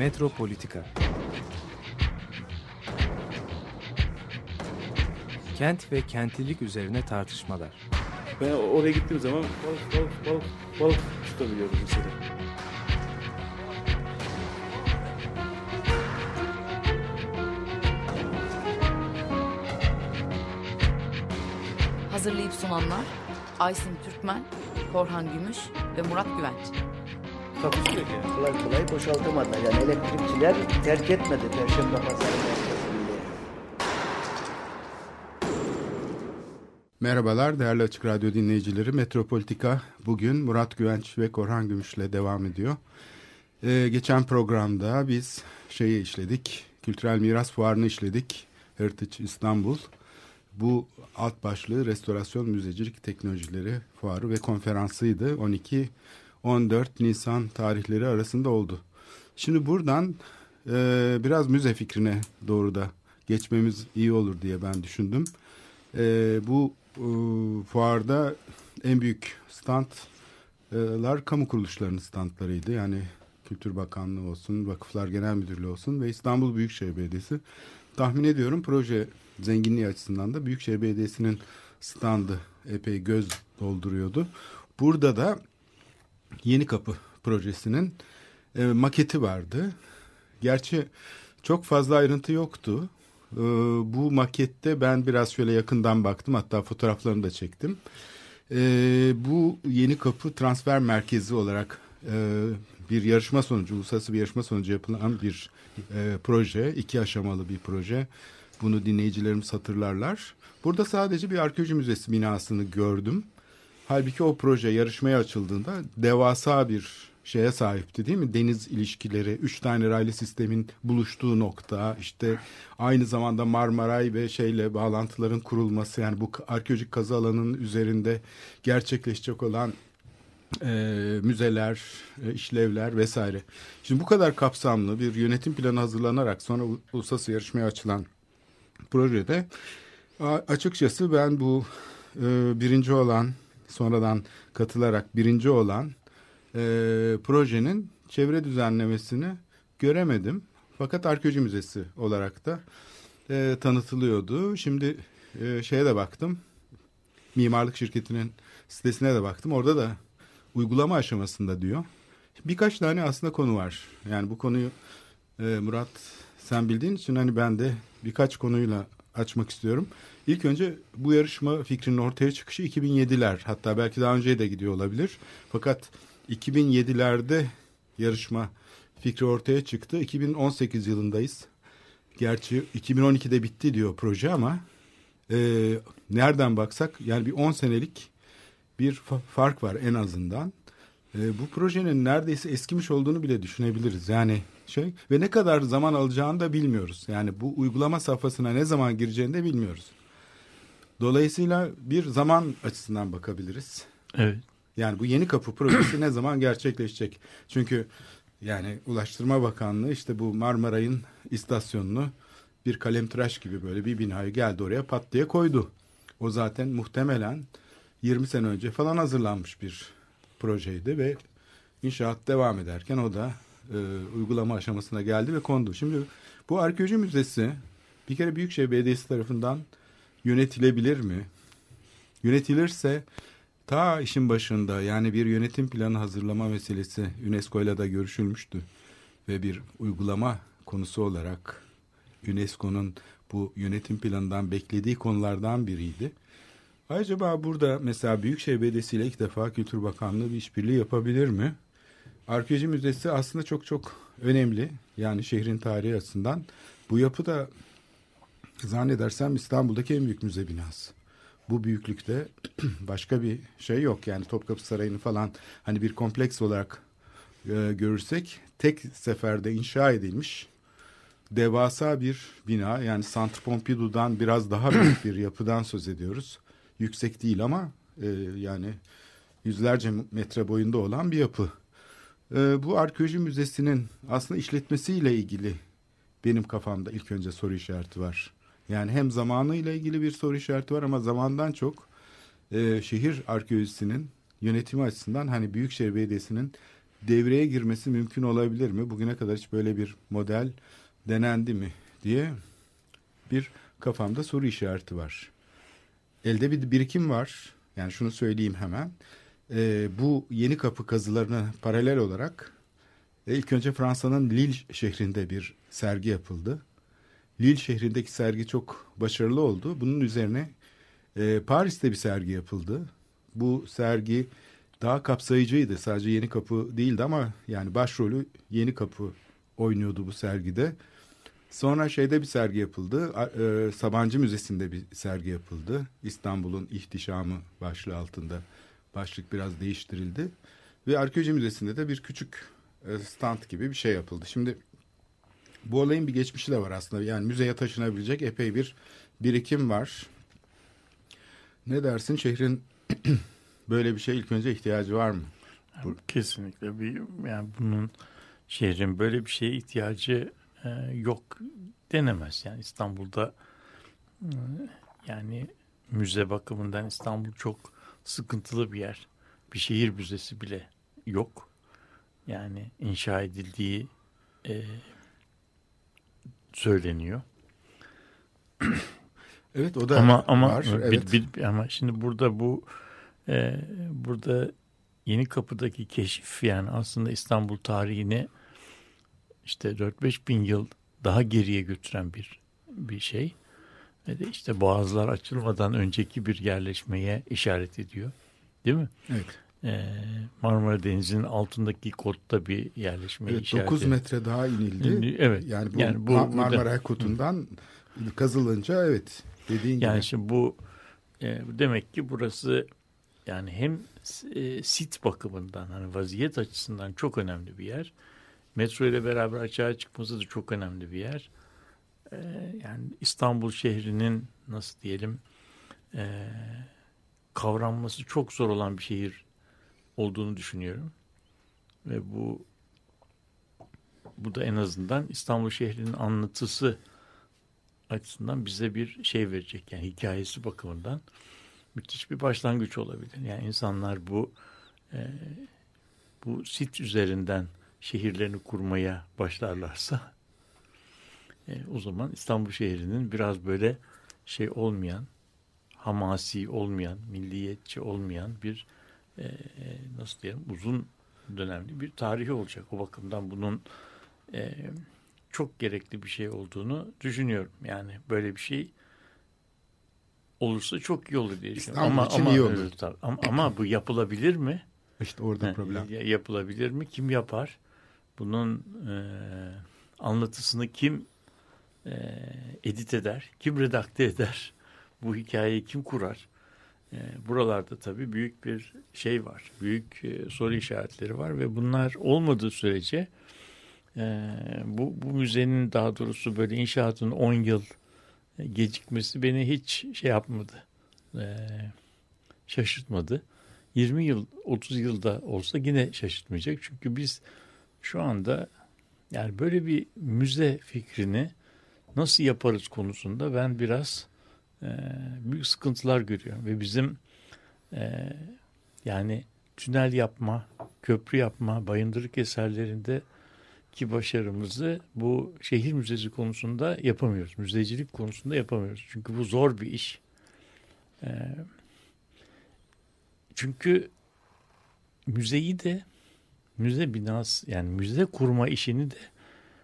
Metropolitika Kent ve kentlilik üzerine tartışmalar. Ben oraya gittiğim zaman balık balık balık balık tutabiliyordum mesela. Hazırlayıp sunanlar Aysin Türkmen, Korhan Gümüş ve Murat Güvenç. Takusu yok yani. kolay kolay boşaltamadılar. Yani elektrikçiler terk etmedi Perşembe Pazarı merkezinde. Merhabalar değerli Açık Radyo dinleyicileri. Metropolitika bugün Murat Güvenç ve Korhan Gümüş'le devam ediyor. Ee, geçen programda biz şeyi işledik, Kültürel Miras Fuarı'nı işledik. Heritage İstanbul. Bu alt başlığı Restorasyon Müzecilik Teknolojileri Fuarı ve konferansıydı. 12-14 Nisan tarihleri arasında oldu. Şimdi buradan e, biraz müze fikrine doğru da geçmemiz iyi olur diye ben düşündüm. E, bu e, fuarda en büyük standlar kamu kuruluşlarının standlarıydı. Yani Kültür Bakanlığı olsun, Vakıflar Genel Müdürlüğü olsun ve İstanbul Büyükşehir Belediyesi. Tahmin ediyorum proje zenginliği açısından da Büyükşehir Belediyesi'nin standı epey göz dolduruyordu. Burada da Yeni Kapı projesinin e, maketi vardı. Gerçi çok fazla ayrıntı yoktu. Ee, bu makette ben biraz şöyle yakından baktım hatta fotoğraflarını da çektim. Ee, bu yeni kapı transfer merkezi olarak e, bir yarışma sonucu, uluslararası bir yarışma sonucu yapılan bir e, proje, iki aşamalı bir proje. Bunu dinleyicilerimiz hatırlarlar. Burada sadece bir arkeoloji müzesi binasını gördüm. Halbuki o proje yarışmaya açıldığında devasa bir şeye sahipti değil mi? Deniz ilişkileri, üç tane raylı sistemin buluştuğu nokta, işte aynı zamanda Marmaray ve şeyle bağlantıların kurulması yani bu arkeolojik kazı alanının üzerinde gerçekleşecek olan e, müzeler, e, işlevler vesaire. Şimdi bu kadar kapsamlı bir yönetim planı hazırlanarak sonra uluslararası yarışmaya açılan projede açıkçası ben bu e, birinci olan sonradan katılarak birinci olan e, projenin çevre düzenlemesini göremedim. Fakat arkeoloji müzesi olarak da e, tanıtılıyordu. Şimdi e, şeye de baktım. Mimarlık şirketinin sitesine de baktım. Orada da uygulama aşamasında diyor. Birkaç tane aslında konu var. Yani bu konuyu e, Murat sen bildiğin için hani ben de birkaç konuyla açmak istiyorum. İlk önce bu yarışma fikrinin ortaya çıkışı 2007'ler. Hatta belki daha önceye de gidiyor olabilir. Fakat 2007'lerde yarışma fikri ortaya çıktı. 2018 yılındayız. Gerçi 2012'de bitti diyor proje ama e, nereden baksak yani bir 10 senelik bir fa- fark var en azından. E, bu projenin neredeyse eskimiş olduğunu bile düşünebiliriz. Yani şey ve ne kadar zaman alacağını da bilmiyoruz. Yani bu uygulama safhasına ne zaman gireceğini de bilmiyoruz. Dolayısıyla bir zaman açısından bakabiliriz. Evet. Yani bu yeni kapı projesi ne zaman gerçekleşecek? Çünkü yani Ulaştırma Bakanlığı işte bu Marmaray'ın istasyonunu bir kalemtıraş gibi böyle bir binayı geldi oraya pat diye koydu. O zaten muhtemelen 20 sene önce falan hazırlanmış bir projeydi ve inşaat devam ederken o da e, uygulama aşamasına geldi ve kondu. Şimdi bu arkeoloji müzesi bir kere Büyükşehir Belediyesi tarafından yönetilebilir mi? Yönetilirse ta işin başında yani bir yönetim planı hazırlama meselesi UNESCO ile de görüşülmüştü ve bir uygulama konusu olarak UNESCO'nun bu yönetim planından beklediği konulardan biriydi. Acaba burada mesela Büyükşehir Belediyesi ile ilk defa Kültür Bakanlığı bir işbirliği yapabilir mi? Arkeoloji Müzesi aslında çok çok önemli. Yani şehrin tarihi açısından. Bu yapı da zannedersem İstanbul'daki en büyük müze binası. Bu büyüklükte başka bir şey yok. Yani Topkapı Sarayı'nı falan hani bir kompleks olarak e, görürsek tek seferde inşa edilmiş devasa bir bina. Yani Centre Pompidou'dan biraz daha büyük bir yapıdan söz ediyoruz. Yüksek değil ama e, yani yüzlerce metre boyunda olan bir yapı. E, bu arkeoloji müzesinin aslında işletmesiyle ilgili benim kafamda ilk önce soru işareti var. Yani hem zamanıyla ilgili bir soru işareti var ama zamandan çok e, şehir arkeolojisinin yönetimi açısından hani Büyükşehir Belediyesi'nin devreye girmesi mümkün olabilir mi? Bugüne kadar hiç böyle bir model denendi mi diye bir kafamda soru işareti var. Elde bir birikim var. Yani şunu söyleyeyim hemen. Ee, bu yeni kapı kazılarına paralel olarak e, ilk önce Fransa'nın Lille şehrinde bir sergi yapıldı. Lille şehrindeki sergi çok başarılı oldu. Bunun üzerine e, Paris'te bir sergi yapıldı. Bu sergi daha kapsayıcıydı. Sadece Yeni Kapı değildi ama yani başrolü Yeni Kapı oynuyordu bu sergide. Sonra şeyde bir sergi yapıldı. E, Sabancı Müzesi'nde bir sergi yapıldı. İstanbul'un ihtişamı başlığı altında. Başlık biraz değiştirildi. Ve Arkeoloji Müzesi'nde de bir küçük e, stand gibi bir şey yapıldı. Şimdi bu olayın bir geçmişi de var aslında. Yani müzeye taşınabilecek epey bir birikim var. Ne dersin şehrin böyle bir şey ilk önce ihtiyacı var mı? Kesinlikle bir yani bunun şehrin böyle bir şeye ihtiyacı e, yok denemez. Yani İstanbul'da e, yani müze bakımından İstanbul çok sıkıntılı bir yer. Bir şehir müzesi bile yok. Yani inşa edildiği e, söyleniyor. Evet o da ama ama var. Evet. bir, bir, ama şimdi burada bu e, burada Yeni Kapı'daki keşif yani aslında İstanbul tarihini işte 4-5 bin yıl daha geriye götüren bir bir şey. Ve de işte boğazlar açılmadan önceki bir yerleşmeye işaret ediyor. Değil mi? Evet. Ee, Marmara Denizi'nin altındaki kotta bir yerleşmeye evet, işaret 9 metre daha inildi. Evet. Yani bu, yani bu Marmara burada, Kotu'ndan kazılınca evet dediğin yani gibi. şimdi bu e, demek ki burası yani hem e, sit bakımından hani vaziyet açısından çok önemli bir yer. Metro ile beraber açığa çıkması da çok önemli bir yer. E, yani İstanbul şehrinin nasıl diyelim e, kavranması çok zor olan bir şehir olduğunu düşünüyorum. Ve bu bu da en azından İstanbul şehrinin anlatısı açısından bize bir şey verecek. Yani hikayesi bakımından müthiş bir başlangıç olabilir. Yani insanlar bu e, bu sit üzerinden şehirlerini kurmaya başlarlarsa e, o zaman İstanbul şehrinin biraz böyle şey olmayan, hamasi olmayan, milliyetçi olmayan bir e, nasıl diyelim uzun dönemli bir tarihi olacak. O bakımdan bunun e, çok gerekli bir şey olduğunu düşünüyorum. Yani böyle bir şey olursa çok iyi olur diye düşünüyorum. İstanbul ama, için ama, iyi olur. Tabii. ama, ama bu yapılabilir mi? İşte orada He, problem. ya- Yapılabilir mi? Kim yapar? Bunun e, anlatısını kim e, edit eder? Kim redakte eder? Bu hikayeyi kim kurar? E, buralarda tabii büyük bir şey var. Büyük e, soru işaretleri var ve bunlar olmadığı sürece e, bu, bu müzenin daha doğrusu böyle inşaatın 10 yıl gecikmesi beni hiç şey yapmadı. Şaşırtmadı. 20 yıl 30 yılda olsa yine şaşırtmayacak. Çünkü biz şu anda yani böyle bir müze fikrini nasıl yaparız konusunda ben biraz e, büyük sıkıntılar görüyorum ve bizim e, yani tünel yapma, köprü yapma, bayındırlık eserlerinde ki başarımızı bu şehir müzesi konusunda yapamıyoruz. Müzecilik konusunda yapamıyoruz. Çünkü bu zor bir iş. E, çünkü müzeyi de müze binası yani müze kurma işini de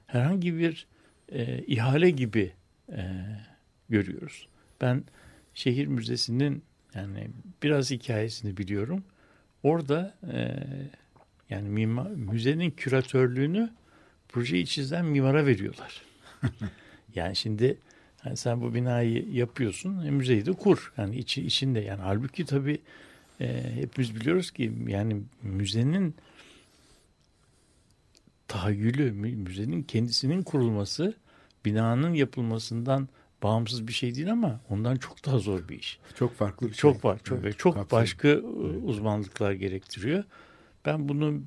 herhangi bir e, ihale gibi e, görüyoruz. Ben şehir müzesinin yani biraz hikayesini biliyorum. Orada e, yani mimar, müzenin küratörlüğünü projeyi çizen mimara veriyorlar. yani şimdi yani sen bu binayı yapıyorsun, e, müzeyi de kur. Yani içi, içinde yani halbuki tabii e, hepimiz biliyoruz ki yani müzenin tahayyülü, mü- müzenin kendisinin kurulması binanın yapılmasından bağımsız bir şey değil ama ondan çok daha zor bir iş. Çok farklı bir şey. Çok var, çok ve Evet, çok başka e, uzmanlıklar gerektiriyor. Ben bunu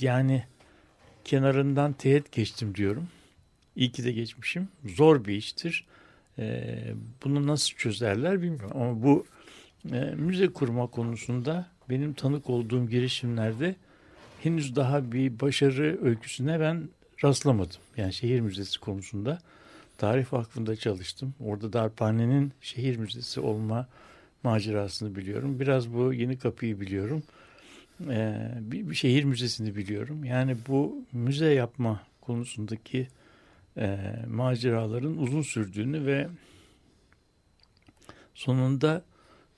yani kenarından teğet geçtim diyorum. İyi ki de geçmişim. Zor bir iştir. Ee, bunu nasıl çözerler bilmiyorum ama bu e, müze kurma konusunda benim tanık olduğum girişimlerde henüz daha bir başarı öyküsüne ben rastlamadım. Yani şehir müzesi konusunda. Tarih Vakfı'nda çalıştım. Orada Darphane'nin şehir müzesi olma macerasını biliyorum. Biraz bu yeni kapıyı biliyorum. Ee, bir, bir şehir müzesini biliyorum. Yani bu müze yapma konusundaki e, maceraların uzun sürdüğünü ve sonunda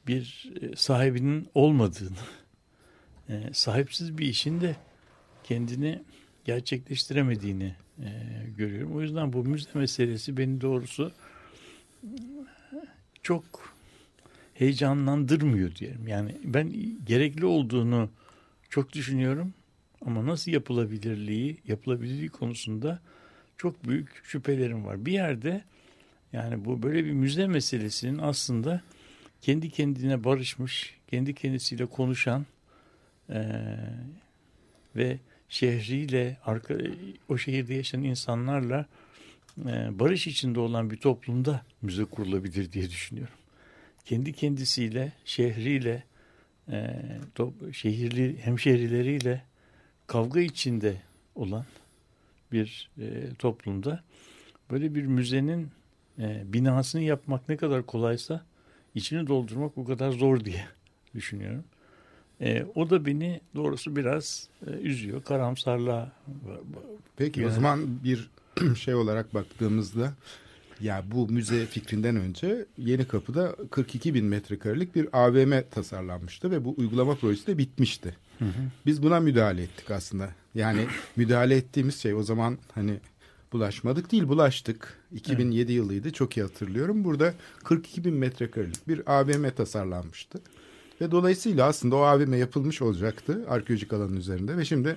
bir e, sahibinin olmadığını, e, sahipsiz bir işin de kendini gerçekleştiremediğini e, görüyorum. O yüzden bu müze meselesi beni doğrusu çok heyecanlandırmıyor diyelim. Yani ben gerekli olduğunu çok düşünüyorum ama nasıl yapılabilirliği, yapılabilirliği konusunda çok büyük şüphelerim var. Bir yerde yani bu böyle bir müze meselesinin aslında kendi kendine barışmış, kendi kendisiyle konuşan e, ve şehriyle, arka, o şehirde yaşayan insanlarla e, barış içinde olan bir toplumda müze kurulabilir diye düşünüyorum. Kendi kendisiyle, şehriyle, e, top, şehirli hemşehrileriyle kavga içinde olan bir e, toplumda böyle bir müzenin e, binasını yapmak ne kadar kolaysa içini doldurmak o kadar zor diye düşünüyorum. E, o da beni doğrusu biraz e, üzüyor. Karamsarlığa. Peki yani. o zaman bir şey olarak baktığımızda ya bu müze fikrinden önce Yeni Kapı'da 42 bin metrekarelik bir AVM tasarlanmıştı ve bu uygulama projesi de bitmişti. Hı hı. Biz buna müdahale ettik aslında. Yani müdahale ettiğimiz şey o zaman hani bulaşmadık değil bulaştık. 2007 evet. yılıydı çok iyi hatırlıyorum. Burada 42 bin metrekarelik bir AVM tasarlanmıştı. Ve dolayısıyla aslında o AVM yapılmış olacaktı arkeolojik alanın üzerinde ve şimdi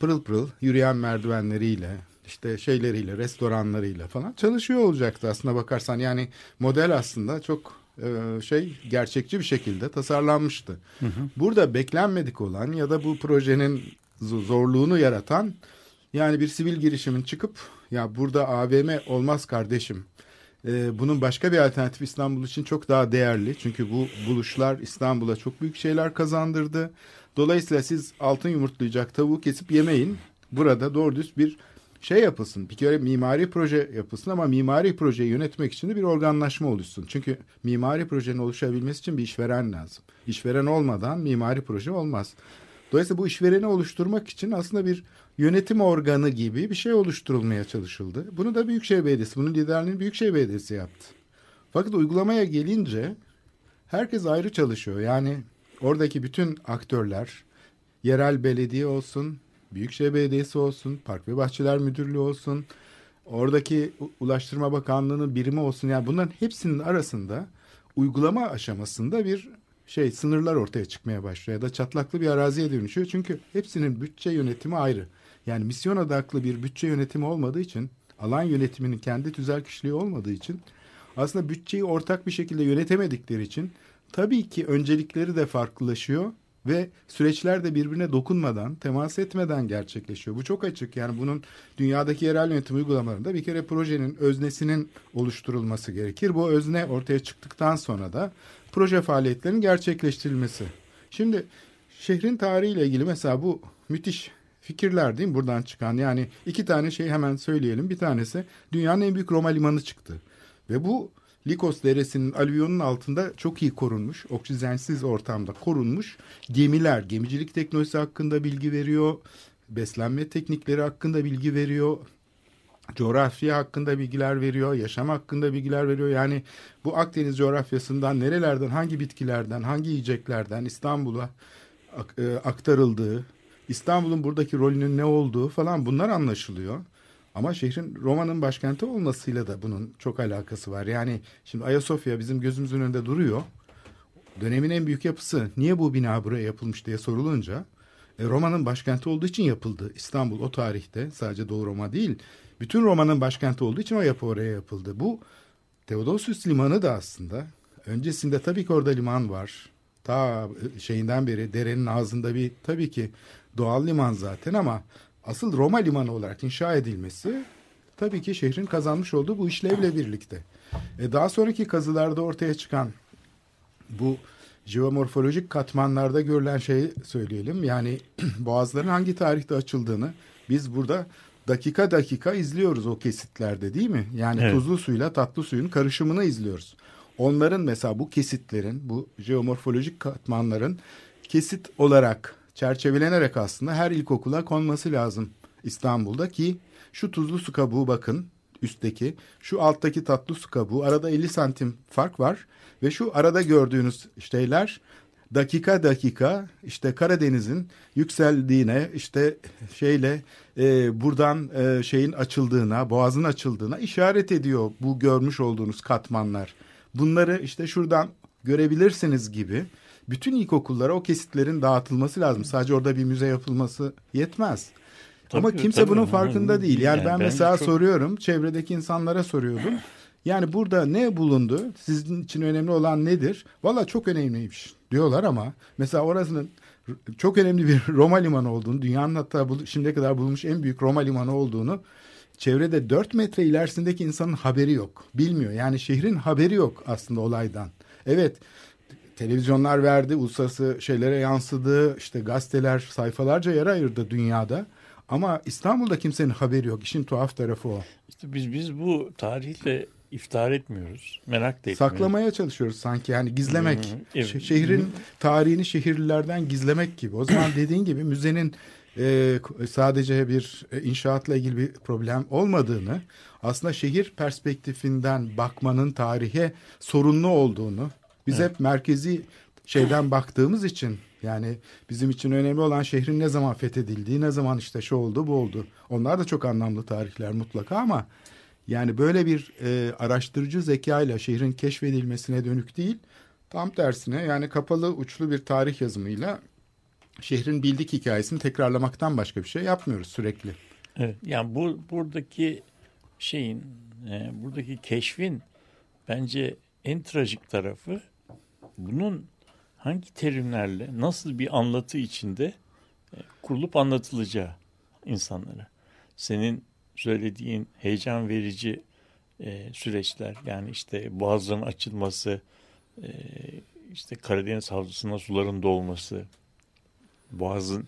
pırıl pırıl yürüyen merdivenleriyle işte şeyleriyle restoranlarıyla falan çalışıyor olacaktı aslında bakarsan yani model aslında çok e, şey gerçekçi bir şekilde tasarlanmıştı. Hı hı. Burada beklenmedik olan ya da bu projenin zorluğunu yaratan yani bir sivil girişimin çıkıp ya burada AVM olmaz kardeşim. Ee, bunun başka bir alternatif İstanbul için çok daha değerli. Çünkü bu buluşlar İstanbul'a çok büyük şeyler kazandırdı. Dolayısıyla siz altın yumurtlayacak tavuğu kesip yemeyin. Burada doğru düz bir şey yapılsın. Bir kere mimari proje yapılsın ama mimari projeyi yönetmek için de bir organlaşma oluşsun. Çünkü mimari projenin oluşabilmesi için bir işveren lazım. İşveren olmadan mimari proje olmaz. Dolayısıyla bu işvereni oluşturmak için aslında bir yönetim organı gibi bir şey oluşturulmaya çalışıldı. Bunu da Büyükşehir Belediyesi, bunun liderliğini Büyükşehir Belediyesi yaptı. Fakat uygulamaya gelince herkes ayrı çalışıyor. Yani oradaki bütün aktörler, yerel belediye olsun, Büyükşehir Belediyesi olsun, Park ve Bahçeler Müdürlüğü olsun, oradaki Ulaştırma Bakanlığı'nın birimi olsun. Yani bunların hepsinin arasında uygulama aşamasında bir şey sınırlar ortaya çıkmaya başlıyor ya da çatlaklı bir araziye dönüşüyor. Çünkü hepsinin bütçe yönetimi ayrı. Yani misyon odaklı bir bütçe yönetimi olmadığı için, alan yönetiminin kendi tüzel kişiliği olmadığı için aslında bütçeyi ortak bir şekilde yönetemedikleri için tabii ki öncelikleri de farklılaşıyor ve süreçler de birbirine dokunmadan, temas etmeden gerçekleşiyor. Bu çok açık. Yani bunun dünyadaki yerel yönetim uygulamalarında bir kere projenin öznesinin oluşturulması gerekir. Bu özne ortaya çıktıktan sonra da proje faaliyetlerinin gerçekleştirilmesi. Şimdi şehrin tarihiyle ilgili mesela bu müthiş fikirler değil mi buradan çıkan? Yani iki tane şey hemen söyleyelim. Bir tanesi dünyanın en büyük Roma limanı çıktı. Ve bu Likos Deresi'nin alüvyonun altında çok iyi korunmuş, oksijensiz ortamda korunmuş gemiler, gemicilik teknolojisi hakkında bilgi veriyor, beslenme teknikleri hakkında bilgi veriyor, coğrafya hakkında bilgiler veriyor, yaşam hakkında bilgiler veriyor. Yani bu Akdeniz coğrafyasından nerelerden, hangi bitkilerden, hangi yiyeceklerden İstanbul'a e, aktarıldığı, İstanbul'un buradaki rolünün ne olduğu falan bunlar anlaşılıyor. Ama şehrin Roma'nın başkenti olmasıyla da bunun çok alakası var. Yani şimdi Ayasofya bizim gözümüzün önünde duruyor. Dönemin en büyük yapısı niye bu bina buraya yapılmış diye sorulunca e, Roma'nın başkenti olduğu için yapıldı. İstanbul o tarihte sadece Doğu Roma değil bütün Roma'nın başkenti olduğu için o yapı oraya yapıldı. Bu Theodosius Limanı da aslında öncesinde tabii ki orada liman var. Ta şeyinden beri derenin ağzında bir tabii ki doğal liman zaten ama asıl Roma limanı olarak inşa edilmesi tabii ki şehrin kazanmış olduğu bu işlevle birlikte. E daha sonraki kazılarda ortaya çıkan bu jeomorfolojik katmanlarda görülen şeyi söyleyelim. Yani boğazların hangi tarihte açıldığını biz burada dakika dakika izliyoruz o kesitlerde değil mi? Yani Evet. tuzlu suyla tatlı suyun karışımını izliyoruz. Onların mesela bu kesitlerin, bu jeomorfolojik katmanların kesit olarak çerçevelenerek aslında her ilkokula konması lazım İstanbul'da ki şu tuzlu su kabuğu bakın üstteki, şu alttaki tatlı su kabuğu arada 50 santim fark var ve şu arada gördüğünüz şeyler dakika dakika işte Karadeniz'in yükseldiğine işte şeyle e, buradan e, şeyin açıldığına boğazın açıldığına işaret ediyor bu görmüş olduğunuz katmanlar. Bunları işte şuradan görebilirsiniz gibi bütün ilkokullara o kesitlerin dağıtılması lazım. Sadece orada bir müze yapılması yetmez. Ama Tabii, kimse tabii. bunun Ama farkında değil. Yani, yani ben bence mesela çok- soruyorum, çevredeki insanlara soruyordum. Yani burada ne bulundu? Sizin için önemli olan nedir? Valla çok önemliymiş diyorlar ama mesela orasının çok önemli bir Roma limanı olduğunu, dünyanın hatta şimdiye kadar bulunmuş en büyük Roma limanı olduğunu çevrede 4 metre ilerisindeki insanın haberi yok. Bilmiyor. Yani şehrin haberi yok aslında olaydan. Evet televizyonlar verdi, uluslararası şeylere yansıdı, işte gazeteler sayfalarca yer ayırdı dünyada. Ama İstanbul'da kimsenin haberi yok. İşin tuhaf tarafı o. İşte biz biz bu tarihle iftihar etmiyoruz. Merak da etmiyoruz. Saklamaya çalışıyoruz sanki yani gizlemek. Evet. Şe- Şehrin tarihini şehirlilerden gizlemek gibi. O zaman dediğin gibi müzenin e, sadece bir e, inşaatla ilgili bir problem olmadığını, aslında şehir perspektifinden bakmanın tarihe sorunlu olduğunu, biz hep merkezi şeyden baktığımız için yani bizim için önemli olan şehrin ne zaman fethedildiği, ne zaman işte şu oldu, bu oldu. Onlar da çok anlamlı tarihler mutlaka ama yani böyle bir e, araştırıcı zekayla şehrin keşfedilmesine dönük değil, tam tersine yani kapalı uçlu bir tarih yazımıyla şehrin bildik hikayesini tekrarlamaktan başka bir şey yapmıyoruz sürekli. Evet, yani bu buradaki şeyin, e, buradaki keşfin bence en trajik tarafı bunun hangi terimlerle, nasıl bir anlatı içinde e, kurulup anlatılacağı insanlara. Senin söylediğin heyecan verici e, süreçler, yani işte boğazların açılması, e, işte Karadeniz havzasına suların dolması, boğazın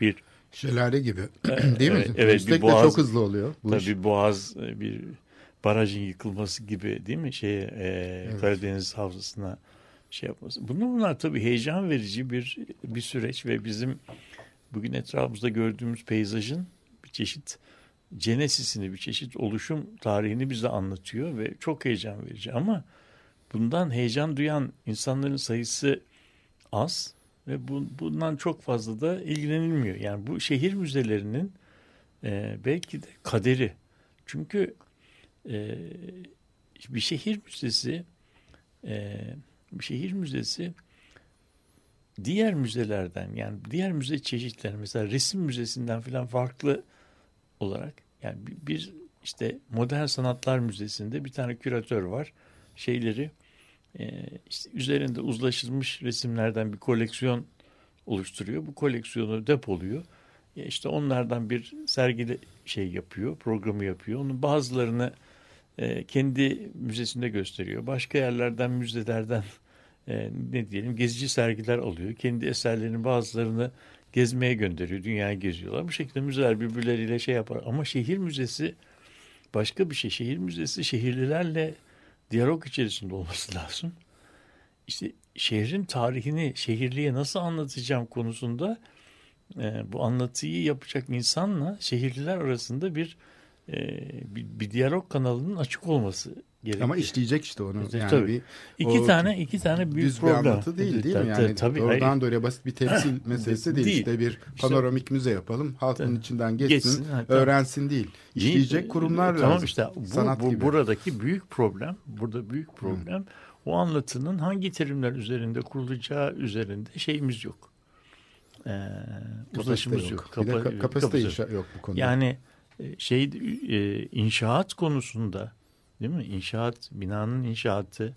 bir Şelale gibi değil mi? evet, evet, bir Üstelik de boğaz- çok hızlı oluyor. Bu iş. Tabii boğaz e, bir barajın yıkılması gibi değil mi? Şeye e, Karadeniz havzasına şey yapması. Bunlar bunlar tabii heyecan verici bir bir süreç ve bizim bugün etrafımızda gördüğümüz peyzajın bir çeşit cenesisini, bir çeşit oluşum tarihini bize anlatıyor ve çok heyecan verici. Ama bundan heyecan duyan insanların sayısı az ve bu, bundan çok fazla da ilgilenilmiyor. Yani bu şehir müzelerinin e, belki de kaderi. Çünkü e, bir şehir müzesi e, şehir müzesi diğer müzelerden yani diğer müze çeşitleri mesela resim müzesinden falan farklı olarak yani bir, işte modern sanatlar müzesinde bir tane küratör var şeyleri işte üzerinde uzlaşılmış resimlerden bir koleksiyon oluşturuyor. Bu koleksiyonu depoluyor. İşte onlardan bir sergili şey yapıyor, programı yapıyor. Onun bazılarını kendi müzesinde gösteriyor. Başka yerlerden, müzelerden e, ne diyelim gezici sergiler alıyor. Kendi eserlerinin bazılarını gezmeye gönderiyor. Dünyayı geziyorlar. Bu şekilde müzeler birbirleriyle şey yapar. Ama şehir müzesi başka bir şey. Şehir müzesi şehirlilerle diyalog içerisinde olması lazım. İşte şehrin tarihini şehirliye nasıl anlatacağım konusunda e, bu anlatıyı yapacak insanla şehirliler arasında bir e, bir, bir diyalog kanalının açık olması gerekiyor. Ama işleyecek işte onu. Yani tabii. bir iki o tane iki tane büyük düz problem. bir anlatı değil değil mi? Tabii, Yani tabii, doğrudan hayır. doğruya basit bir temsil meselesi değil. Değil. İşte bir panoramik müze yapalım. Halk bunun içinden geçsin, Geçsin, ha, tamam. öğrensin değil. İşleyecek Değil, kurumlar tamam lazım. işte bu, Sanat bu gibi. buradaki büyük problem, burada büyük problem o anlatının hangi terimler üzerinde kurulacağı üzerinde şeyimiz yok. Ee, uzlaşımız yok. yok. Kapa- ka- kapasite kapasite yok bu konuda. Yani e, şey e, inşaat konusunda değil mi? İnşaat, binanın inşaatı,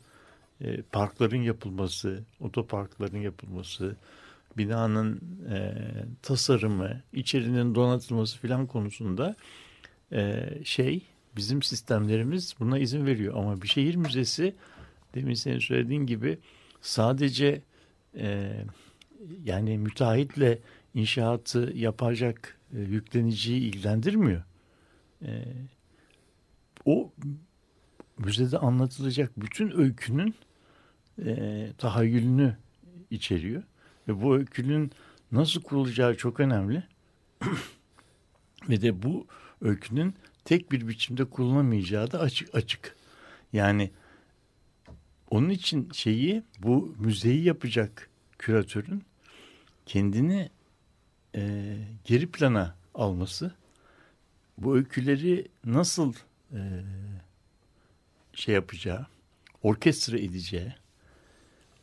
e, parkların yapılması, otoparkların yapılması, binanın e, tasarımı, içerinin donatılması filan konusunda e, şey bizim sistemlerimiz buna izin veriyor. Ama bir şehir müzesi demin senin söylediğin gibi sadece e, yani müteahhitle inşaatı yapacak e, yükleniciyi ilgilendirmiyor. E, o müzede anlatılacak bütün öykünün e, tahayyülünü içeriyor. Ve bu öykünün nasıl kurulacağı çok önemli. Ve de bu öykünün tek bir biçimde kullanamayacağı da açık açık. Yani onun için şeyi bu müzeyi yapacak küratörün kendini e, geri plana alması, bu öyküleri nasıl e, şey yapacağı, orkestra edeceği,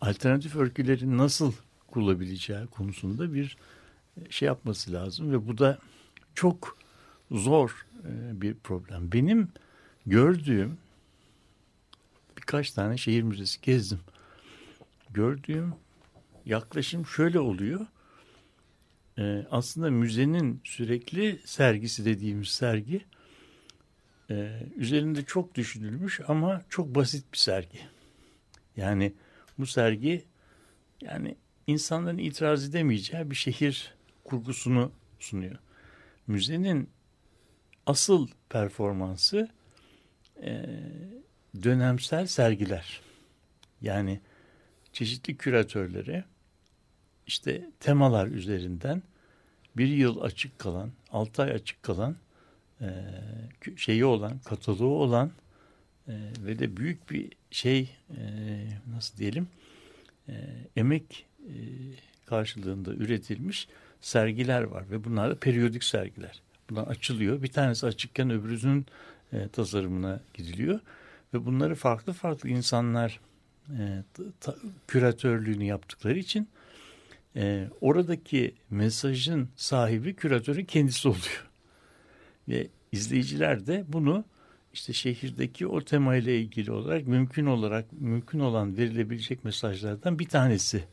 alternatif öyküleri nasıl kullanabileceği konusunda bir şey yapması lazım ve bu da çok zor e, bir problem. Benim gördüğüm birkaç tane şehir müzesi gezdim. Gördüğüm yaklaşım şöyle oluyor. Ee, aslında müzenin sürekli sergisi dediğimiz sergi e, üzerinde çok düşünülmüş ama çok basit bir sergi. Yani bu sergi yani insanların itiraz edemeyeceği bir şehir kurgusunu sunuyor. Müzenin asıl performansı e, dönemsel sergiler. Yani çeşitli küratörlere işte temalar üzerinden bir yıl açık kalan, altı ay açık kalan şeyi olan, kataloğu olan e, ve de büyük bir şey e, nasıl diyelim e, emek e, karşılığında üretilmiş sergiler var ve bunlar da periyodik sergiler. Bunlar açılıyor. Bir tanesi açıkken öbürünün e, tasarımına gidiliyor ve bunları farklı farklı insanlar e, ta, küratörlüğünü yaptıkları için e, oradaki mesajın sahibi küratörün kendisi oluyor. Ve izleyiciler de bunu işte şehirdeki o temayla ilgili olarak mümkün olarak mümkün olan verilebilecek mesajlardan bir tanesi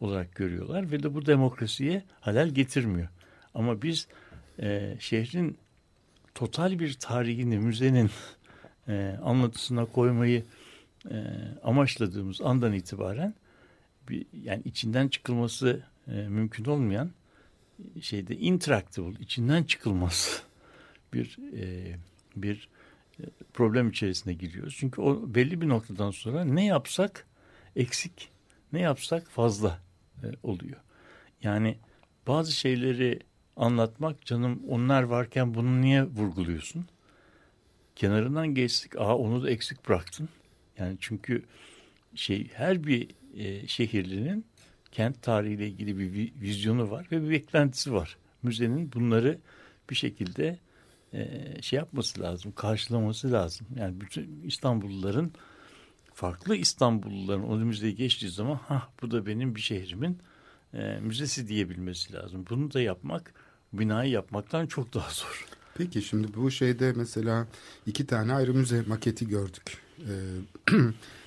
olarak görüyorlar ve de bu demokrasiye halel getirmiyor. Ama biz e, şehrin total bir tarihini müzenin e, anlatısına koymayı e, amaçladığımız andan itibaren bir, yani içinden çıkılması e, mümkün olmayan şeyde interactable içinden çıkılmaz bir e, bir e, problem içerisine giriyoruz. Çünkü o belli bir noktadan sonra ne yapsak eksik, ne yapsak fazla e, oluyor. Yani bazı şeyleri anlatmak canım onlar varken bunu niye vurguluyorsun? Kenarından geçtik. Aa onu da eksik bıraktın. Yani çünkü şey her bir e, şehirlinin kent tarihiyle ilgili bir vizyonu var ve bir beklentisi var. Müzenin bunları bir şekilde şey yapması lazım, karşılaması lazım. Yani bütün İstanbulluların farklı İstanbulluların o müzeye geçtiği zaman ha bu da benim bir şehrimin e, müzesi diyebilmesi lazım. Bunu da yapmak binayı yapmaktan çok daha zor. Peki şimdi bu şeyde mesela iki tane ayrı müze maketi gördük. Ee,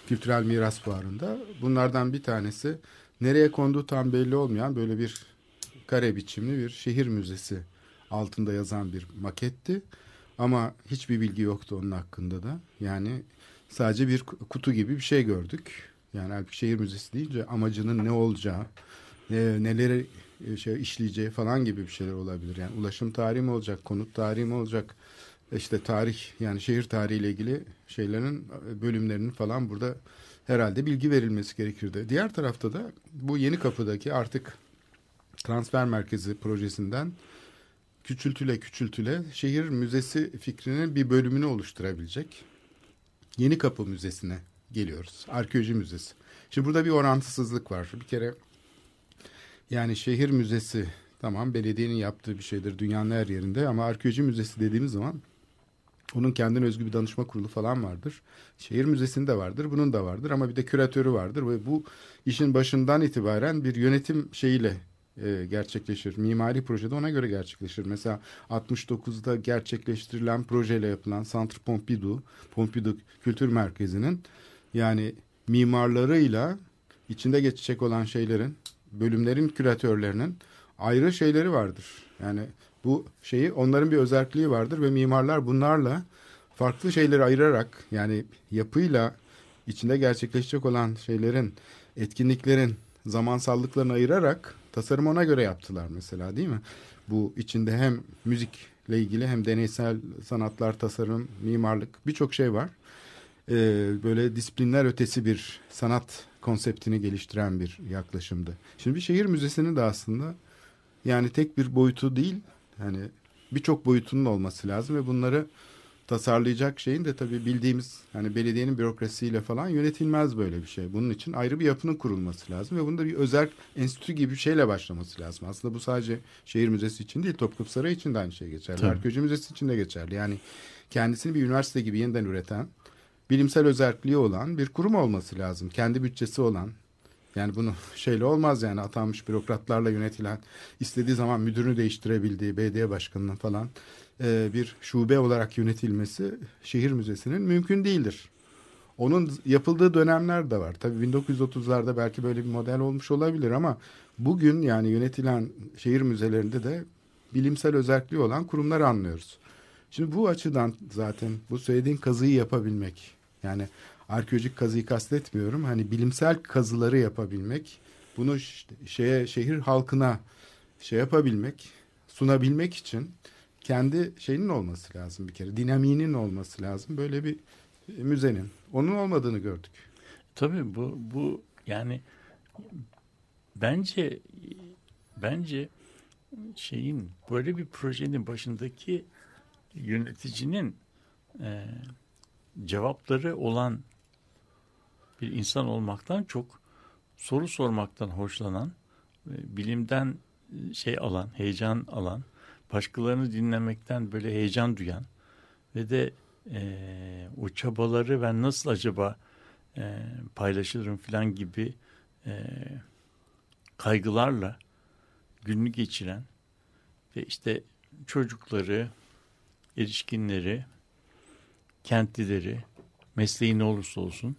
Kültürel Miras Fuarı'nda. Bunlardan bir tanesi nereye konduğu tam belli olmayan böyle bir kare biçimli bir şehir müzesi altında yazan bir maketti. Ama hiçbir bilgi yoktu onun hakkında da. Yani sadece bir kutu gibi bir şey gördük. Yani halbuki şehir müzesi deyince amacının ne olacağı, neleri e, şey işleyeceği falan gibi bir şeyler olabilir. Yani ulaşım tarihi mi olacak, konut tarihi mi olacak? işte tarih yani şehir tarihiyle ilgili şeylerin e, bölümlerinin falan burada herhalde bilgi verilmesi gerekirdi. Diğer tarafta da bu yeni kapıdaki artık transfer merkezi projesinden küçültüle küçültüle şehir müzesi fikrinin bir bölümünü oluşturabilecek Yeni Kapı Müzesi'ne geliyoruz. Arkeoloji Müzesi. Şimdi burada bir orantısızlık var. Bir kere yani şehir müzesi tamam belediyenin yaptığı bir şeydir dünyanın her yerinde ama arkeoloji müzesi dediğimiz zaman onun kendine özgü bir danışma kurulu falan vardır. Şehir müzesinde vardır, bunun da vardır ama bir de küratörü vardır ve bu işin başından itibaren bir yönetim şeyiyle e, gerçekleşir. Mimari projede ona göre gerçekleşir. Mesela 69'da gerçekleştirilen projeyle yapılan Centre Pompidou, Pompidou Kültür Merkezi'nin yani mimarlarıyla içinde geçecek olan şeylerin, bölümlerin küratörlerinin ayrı şeyleri vardır. Yani bu şeyi onların bir özelliği vardır ve mimarlar bunlarla farklı şeyleri ayırarak yani yapıyla içinde gerçekleşecek olan şeylerin, etkinliklerin zamansallıklarını ayırarak tasarım ona göre yaptılar mesela değil mi? Bu içinde hem müzikle ilgili hem deneysel sanatlar, tasarım, mimarlık birçok şey var. Ee, böyle disiplinler ötesi bir sanat konseptini geliştiren bir yaklaşımdı. Şimdi bir şehir müzesinin de aslında yani tek bir boyutu değil hani birçok boyutunun olması lazım ve bunları tasarlayacak şeyin de tabii bildiğimiz hani belediyenin bürokrasiyle falan yönetilmez böyle bir şey. Bunun için ayrı bir yapının kurulması lazım ve bunda bir özel enstitü gibi bir şeyle başlaması lazım. Aslında bu sadece şehir müzesi için değil Topkapı Sarayı için de aynı şey geçerli. Arkeoloji Müzesi için de geçerli. Yani kendisini bir üniversite gibi yeniden üreten bilimsel özelliği olan bir kurum olması lazım. Kendi bütçesi olan yani bunu şeyle olmaz yani atanmış bürokratlarla yönetilen istediği zaman müdürünü değiştirebildiği belediye başkanının falan e, bir şube olarak yönetilmesi şehir müzesinin mümkün değildir. Onun yapıldığı dönemler de var. Tabii 1930'larda belki böyle bir model olmuş olabilir ama bugün yani yönetilen şehir müzelerinde de bilimsel özelliği olan kurumları anlıyoruz. Şimdi bu açıdan zaten bu söylediğin kazıyı yapabilmek yani arkeolojik kazıyı kastetmiyorum. Hani bilimsel kazıları yapabilmek, bunu şeye şehir halkına şey yapabilmek, sunabilmek için kendi şeyinin olması lazım bir kere. Dinamiğinin olması lazım. Böyle bir müzenin. Onun olmadığını gördük. Tabii bu bu yani bence bence şeyin böyle bir projenin başındaki yöneticinin e, cevapları olan bir insan olmaktan çok soru sormaktan hoşlanan, e, bilimden e, şey alan, heyecan alan, başkalarını dinlemekten böyle heyecan duyan ve de e, o çabaları ben nasıl acaba e, paylaşırım falan gibi e, kaygılarla gününü geçiren ve işte çocukları, erişkinleri, kentlileri, mesleği ne olursa olsun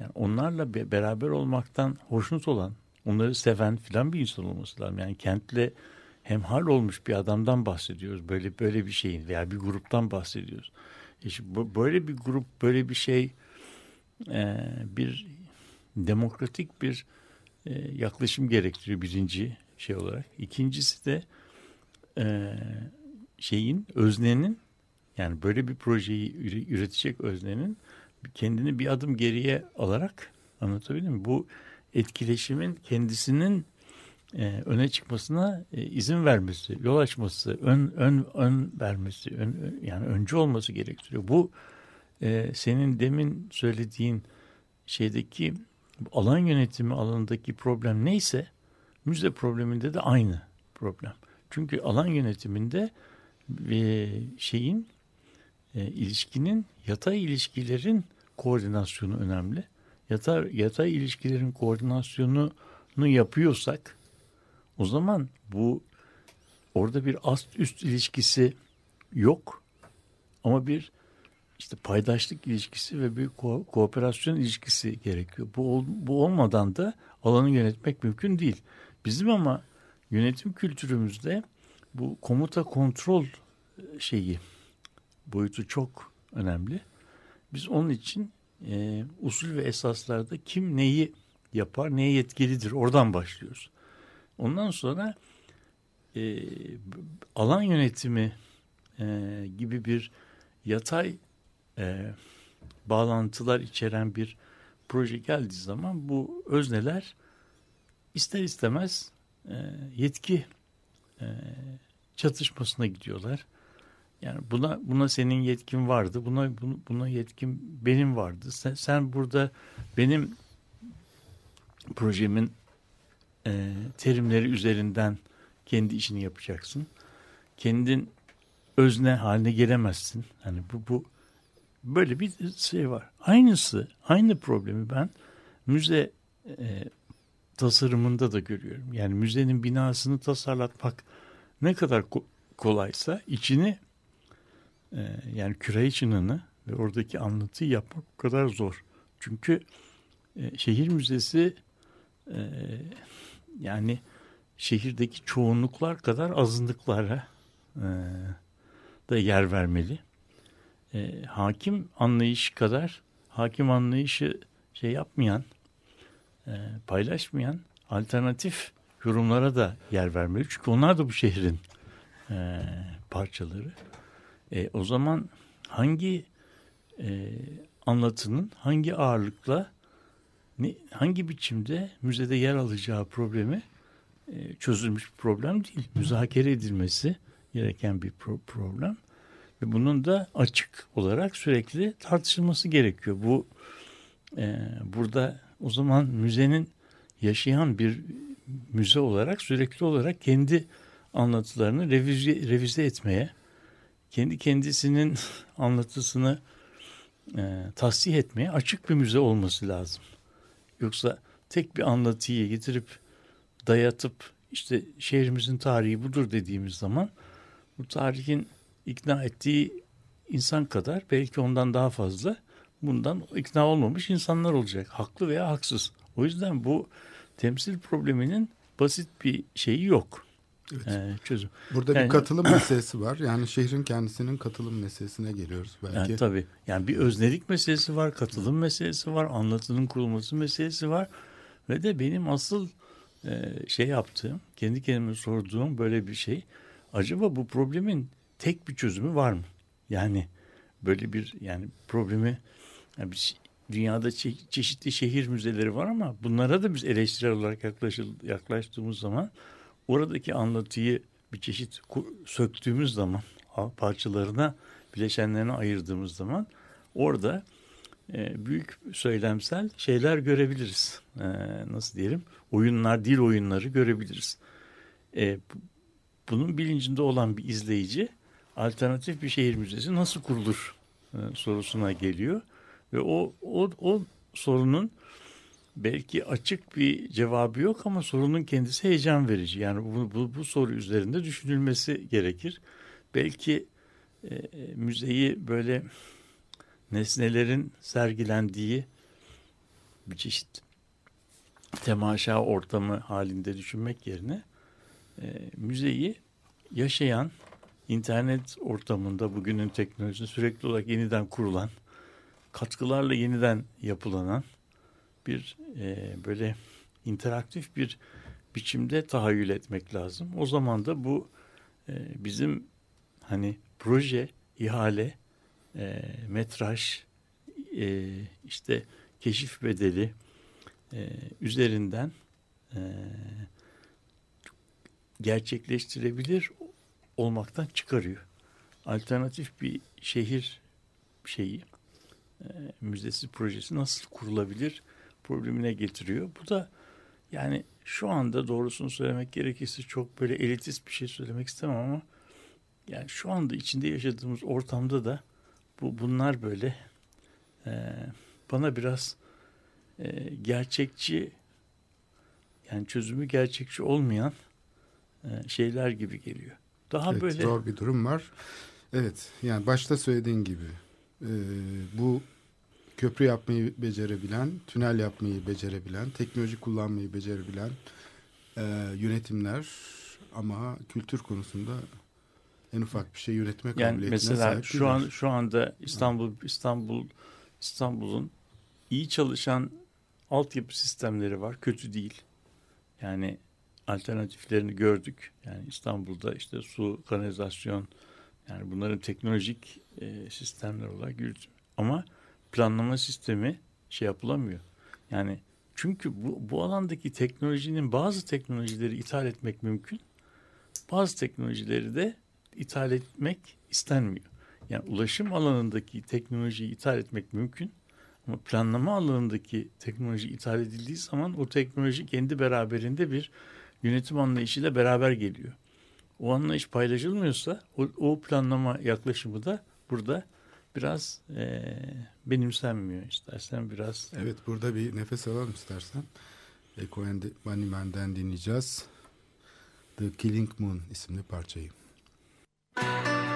yani onlarla be- beraber olmaktan hoşnut olan, onları seven filan bir insan olması lazım. Yani kentle hemhal olmuş bir adamdan bahsediyoruz. Böyle böyle bir şeyin veya bir gruptan bahsediyoruz. E bu- böyle bir grup, böyle bir şey e, bir demokratik bir e, yaklaşım gerektiriyor birinci şey olarak. İkincisi de e, şeyin öznenin yani böyle bir projeyi üre- üretecek öznenin kendini bir adım geriye alarak anlatabildim mi? Bu etkileşimin kendisinin e, öne çıkmasına e, izin vermesi, yol açması, ön ön ön vermesi, ön- yani öncü olması gerektiriyor. Bu e, senin demin söylediğin şeydeki alan yönetimi alanındaki problem neyse müze probleminde de aynı problem. Çünkü alan yönetiminde e, şeyin e, ilişkinin yatay ilişkilerin koordinasyonu önemli. Yatay, yatay ilişkilerin koordinasyonunu yapıyorsak o zaman bu orada bir ast üst ilişkisi yok ama bir işte paydaşlık ilişkisi ve bir ko- kooperasyon ilişkisi gerekiyor. Bu, ol- bu olmadan da alanı yönetmek mümkün değil. Bizim ama yönetim kültürümüzde bu komuta kontrol şeyi boyutu çok önemli. Biz onun için e, usul ve esaslarda kim neyi yapar, neye yetkilidir oradan başlıyoruz. Ondan sonra e, alan yönetimi e, gibi bir yatay e, bağlantılar içeren bir proje geldiği zaman bu özneler ister istemez e, yetki e, çatışmasına gidiyorlar. Yani buna buna senin yetkin vardı. Buna buna, yetkin benim vardı. Sen, sen burada benim projemin e, terimleri üzerinden kendi işini yapacaksın. Kendin özne haline gelemezsin. Hani bu bu böyle bir şey var. Aynısı, aynı problemi ben müze e, tasarımında da görüyorum. Yani müzenin binasını tasarlatmak ne kadar ko- kolaysa içini yani küre çınını ve oradaki anlatıyı yapmak o kadar zor. Çünkü e, şehir müzesi e, yani şehirdeki çoğunluklar kadar azınlıklara e, da yer vermeli. Hakim anlayış kadar hakim anlayışı şey yapmayan, paylaşmayan alternatif yorumlara da yer vermeli. Çünkü onlar da bu şehrin parçaları. E, o zaman hangi e, anlatının hangi ağırlıkla ne, hangi biçimde müzede yer alacağı problemi e, çözülmüş bir problem değil. Müzakere edilmesi gereken bir pro problem ve bunun da açık olarak sürekli tartışılması gerekiyor. Bu e, burada o zaman müzenin yaşayan bir müze olarak sürekli olarak kendi anlatılarını revize, revize etmeye, kendi kendisinin anlatısını e, tahsih etmeye açık bir müze olması lazım. Yoksa tek bir anlatıyı getirip dayatıp işte şehrimizin tarihi budur dediğimiz zaman bu tarihin ikna ettiği insan kadar belki ondan daha fazla bundan ikna olmamış insanlar olacak. Haklı veya haksız. O yüzden bu temsil probleminin basit bir şeyi yok. Evet. Ee, çözüm. Burada yani, bir katılım meselesi var. Yani şehrin kendisinin katılım meselesine geliyoruz belki. Yani, tabii. Yani bir öznelik meselesi var, katılım meselesi var, anlatının kurulması meselesi var. Ve de benim asıl e, şey yaptığım, kendi kendime sorduğum böyle bir şey. Acaba bu problemin tek bir çözümü var mı? Yani böyle bir yani problemi yani bir, dünyada çe- çeşitli şehir müzeleri var ama bunlara da biz eleştirel olarak yaklaştığımız zaman oradaki anlatıyı bir çeşit söktüğümüz zaman parçalarına bileşenlerine ayırdığımız zaman orada e, büyük söylemsel şeyler görebiliriz. E, nasıl diyelim? Oyunlar, dil oyunları görebiliriz. E, bunun bilincinde olan bir izleyici alternatif bir şehir müzesi nasıl kurulur e, sorusuna geliyor. Ve o, o, o sorunun belki açık bir cevabı yok ama sorunun kendisi heyecan verici. Yani bu, bu, bu soru üzerinde düşünülmesi gerekir. Belki e, müzeyi böyle nesnelerin sergilendiği bir çeşit temaşa ortamı halinde düşünmek yerine e, müzeyi yaşayan internet ortamında bugünün teknolojisi sürekli olarak yeniden kurulan katkılarla yeniden yapılanan bir e, böyle interaktif bir biçimde tahayyül etmek lazım. O zaman da bu e, bizim hani proje, ihale, e, metraj, e, işte keşif bedeli e, üzerinden e, gerçekleştirebilir olmaktan çıkarıyor. Alternatif bir şehir şeyi, e, müzesi projesi nasıl kurulabilir problemine getiriyor. Bu da yani şu anda doğrusunu söylemek gerekirse çok böyle elitist bir şey söylemek istemem ama yani şu anda içinde yaşadığımız ortamda da bu bunlar böyle e, bana biraz e, gerçekçi yani çözümü gerçekçi olmayan e, şeyler gibi geliyor. Daha evet, böyle zor bir durum var. Evet yani başta söylediğin gibi e, bu köprü yapmayı becerebilen, tünel yapmayı becerebilen, teknoloji kullanmayı becerebilen e, yönetimler ama kültür konusunda en ufak bir şey yönetme yani kabiliyetine mesela sahip şu an şu anda İstanbul İstanbul İstanbul'un iyi çalışan altyapı sistemleri var. Kötü değil. Yani alternatiflerini gördük. Yani İstanbul'da işte su, kanalizasyon yani bunların teknolojik e, sistemler olarak yürütüm. Ama planlama sistemi şey yapılamıyor. Yani çünkü bu, bu alandaki teknolojinin bazı teknolojileri ithal etmek mümkün. Bazı teknolojileri de ithal etmek istenmiyor. Yani ulaşım alanındaki teknolojiyi ithal etmek mümkün. Ama planlama alanındaki teknoloji ithal edildiği zaman o teknoloji kendi beraberinde bir yönetim anlayışıyla beraber geliyor. O anlayış paylaşılmıyorsa o, o planlama yaklaşımı da burada biraz e, benimsenmiyor istersen biraz. Evet burada bir nefes alalım istersen. Eko Bunnyman'den dinleyeceğiz. The Killing Moon isimli parçayı. Müzik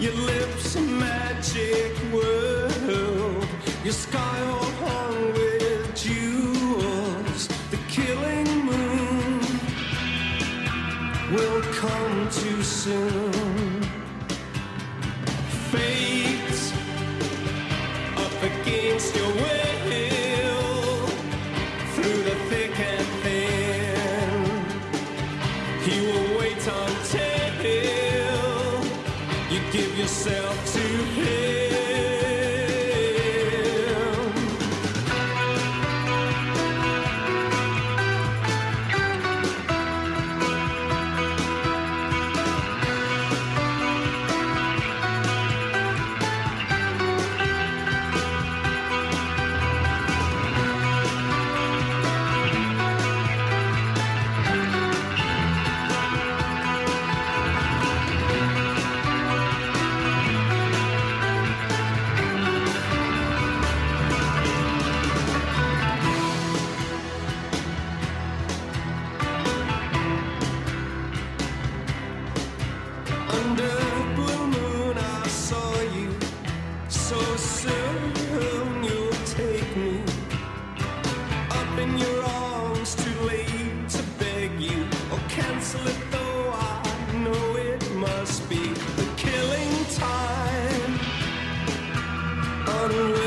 Your lips a magic world. Your sky all hung with jewels. The killing moon will come too soon. one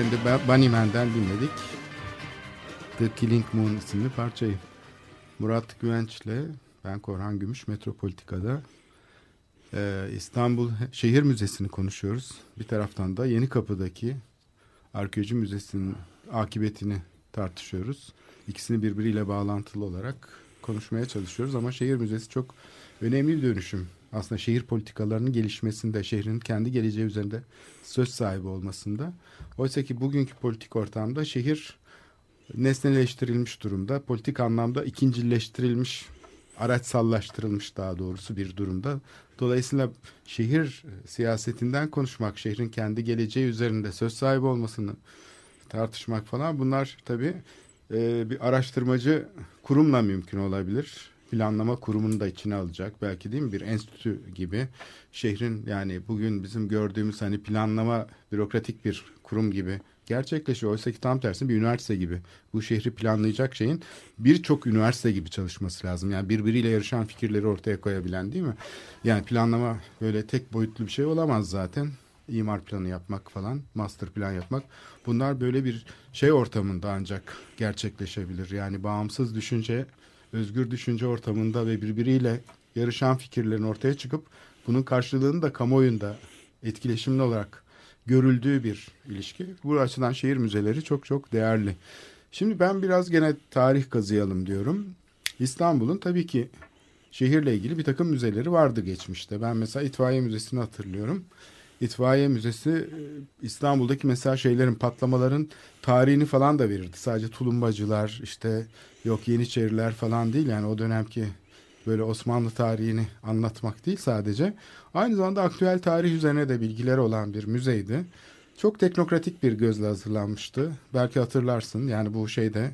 and the Bunnyman'den dinledik. The Killing Moon isimli parçayı. Murat Güvenç'le ben Korhan Gümüş Metropolitika'da e, İstanbul Şehir Müzesi'ni konuşuyoruz. Bir taraftan da Yeni Kapı'daki Arkeoloji Müzesi'nin akıbetini tartışıyoruz. İkisini birbiriyle bağlantılı olarak konuşmaya çalışıyoruz ama Şehir Müzesi çok önemli bir dönüşüm aslında şehir politikalarının gelişmesinde, şehrin kendi geleceği üzerinde söz sahibi olmasında. Oysa ki bugünkü politik ortamda şehir nesneleştirilmiş durumda. Politik anlamda ikincileştirilmiş, araçsallaştırılmış daha doğrusu bir durumda. Dolayısıyla şehir siyasetinden konuşmak, şehrin kendi geleceği üzerinde söz sahibi olmasını tartışmak falan bunlar tabii e, bir araştırmacı kurumla mümkün olabilir. Planlama kurumunu da içine alacak belki değil mi bir enstitü gibi şehrin yani bugün bizim gördüğümüz hani planlama bürokratik bir kurum gibi gerçekleşiyor. Oysa ki tam tersi bir üniversite gibi. Bu şehri planlayacak şeyin birçok üniversite gibi çalışması lazım. Yani birbiriyle yarışan fikirleri ortaya koyabilen değil mi? Yani planlama böyle tek boyutlu bir şey olamaz zaten. İmar planı yapmak falan, master plan yapmak. Bunlar böyle bir şey ortamında ancak gerçekleşebilir. Yani bağımsız düşünce, özgür düşünce ortamında ve birbiriyle yarışan fikirlerin ortaya çıkıp bunun karşılığını da kamuoyunda etkileşimli olarak görüldüğü bir ilişki. Bu açıdan şehir müzeleri çok çok değerli. Şimdi ben biraz gene tarih kazıyalım diyorum. İstanbul'un tabii ki şehirle ilgili bir takım müzeleri vardı geçmişte. Ben mesela İtfaiye Müzesi'ni hatırlıyorum. İtfaiye Müzesi e, İstanbul'daki mesela şeylerin patlamaların tarihini falan da verirdi. Sadece tulumbacılar işte yok Yeniçeriler falan değil yani o dönemki böyle Osmanlı tarihini anlatmak değil sadece. Aynı zamanda aktüel tarih üzerine de bilgileri olan bir müzeydi. Çok teknokratik bir gözle hazırlanmıştı. Belki hatırlarsın yani bu şeyde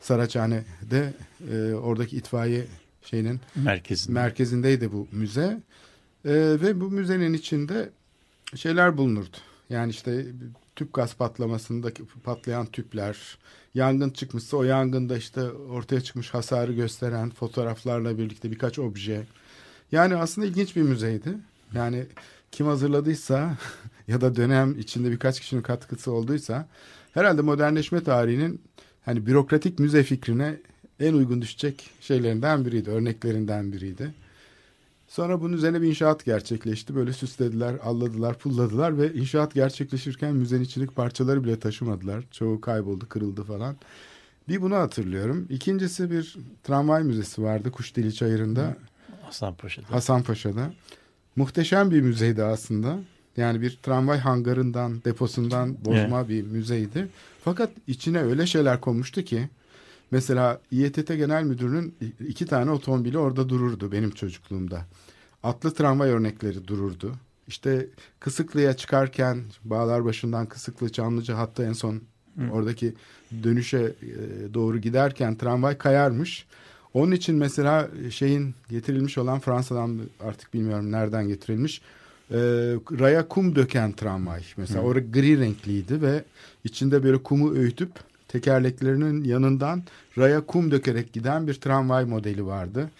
Saraçhane'de e, oradaki itfaiye şeyinin Merkezinde. merkezindeydi bu müze. E, ve bu müzenin içinde şeyler bulunurdu. Yani işte tüp gaz patlamasındaki patlayan tüpler, yangın çıkmışsa o yangında işte ortaya çıkmış hasarı gösteren fotoğraflarla birlikte birkaç obje. Yani aslında ilginç bir müzeydi. Yani kim hazırladıysa ya da dönem içinde birkaç kişinin katkısı olduysa herhalde modernleşme tarihinin hani bürokratik müze fikrine en uygun düşecek şeylerinden biriydi, örneklerinden biriydi. Sonra bunun üzerine bir inşaat gerçekleşti. Böyle süslediler, alladılar, pulladılar ve inşaat gerçekleşirken müzenin içindeki parçaları bile taşımadılar. Çoğu kayboldu, kırıldı falan. Bir bunu hatırlıyorum. İkincisi bir tramvay müzesi vardı Kuşdeli Çayırı'nda. Hasanpaşa'da. Hasanpaşa'da. Muhteşem bir müzeydi aslında. Yani bir tramvay hangarından, deposundan bozma bir müzeydi. Fakat içine öyle şeyler konmuştu ki mesela İETT Genel Müdürü'nün iki tane otomobili orada dururdu benim çocukluğumda. Atlı tramvay örnekleri dururdu. İşte Kısıklı'ya çıkarken Bağlar başından Kısıklı Çamlıca hatta en son oradaki dönüşe e, doğru giderken tramvay kayarmış. Onun için mesela şeyin getirilmiş olan Fransa'dan artık bilmiyorum nereden getirilmiş e, raya kum döken tramvay. Mesela orada gri renkliydi ve içinde böyle kumu öğütüp tekerleklerinin yanından raya kum dökerek giden bir tramvay modeli vardı.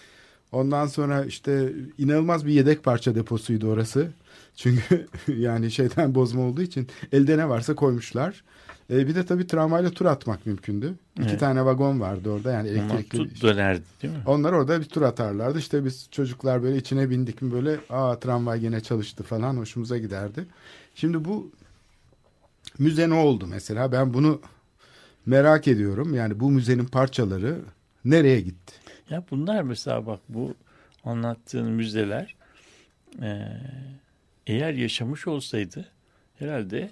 Ondan sonra işte inanılmaz bir yedek parça deposuydu orası. Çünkü yani şeyden bozma olduğu için elde ne varsa koymuşlar. E, bir de tabii tramvayla tur atmak mümkündü. İki Evet. tane vagon vardı orada yani Ama elektrikli. tut dönerdi değil mi? Onlar orada bir tur atarlardı. İşte biz çocuklar böyle içine bindik mi böyle aa tramvay yine çalıştı falan hoşumuza giderdi. Şimdi bu müze ne oldu mesela? Ben bunu merak ediyorum. Yani bu müzenin parçaları nereye gitti? Ya bunlar mesela bak bu anlattığın müzeler e, eğer yaşamış olsaydı herhalde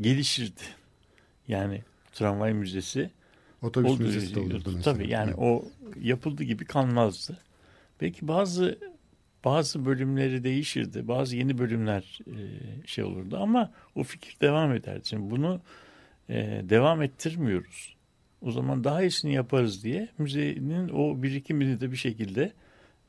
gelişirdi. Yani tramvay müzesi Otobüs olduğu- müzesi de olurdu mesela. Tabii yani o yapıldı gibi kalmazdı. Belki bazı bazı bölümleri değişirdi. Bazı yeni bölümler e, şey olurdu ama o fikir devam ederdi. Şimdi bunu e, devam ettirmiyoruz. O zaman daha iyisini yaparız diye müzenin o birikimini de bir şekilde